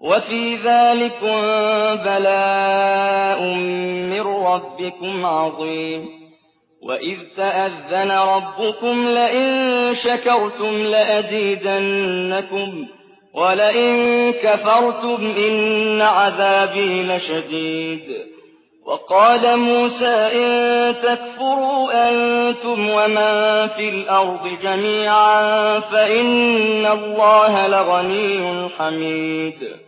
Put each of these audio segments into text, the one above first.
وفي ذلكم بلاء من ربكم عظيم. وإذ تأذن ربكم لئن شكرتم لأزيدنكم ولئن كفرتم إن عذابي لشديد. وقال موسى إن تكفروا أنتم ومن في الأرض جميعا فإن الله لغني حميد.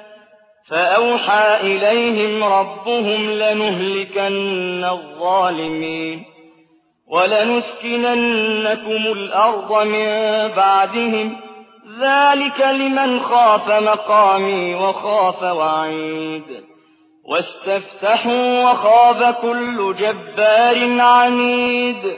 فأوحى إليهم ربهم لنهلكن الظالمين ولنسكننكم الأرض من بعدهم ذلك لمن خاف مقامي وخاف وعيد واستفتحوا وخاب كل جبار عنيد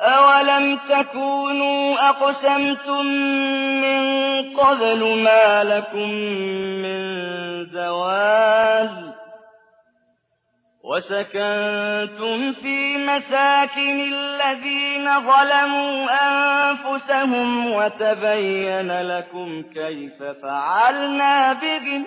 أَوَلَمْ تَكُونُوا أَقْسَمْتُم مِّن قَبْلُ مَا لَكُم مِّن زَوَالٍ وَسَكَنتُمْ فِي مَسَاكِنِ الَّذِينَ ظَلَمُوا أَنفُسَهُمْ وَتَبَيَّنَ لَكُمْ كَيْفَ فَعَلْنَا بِهِمْ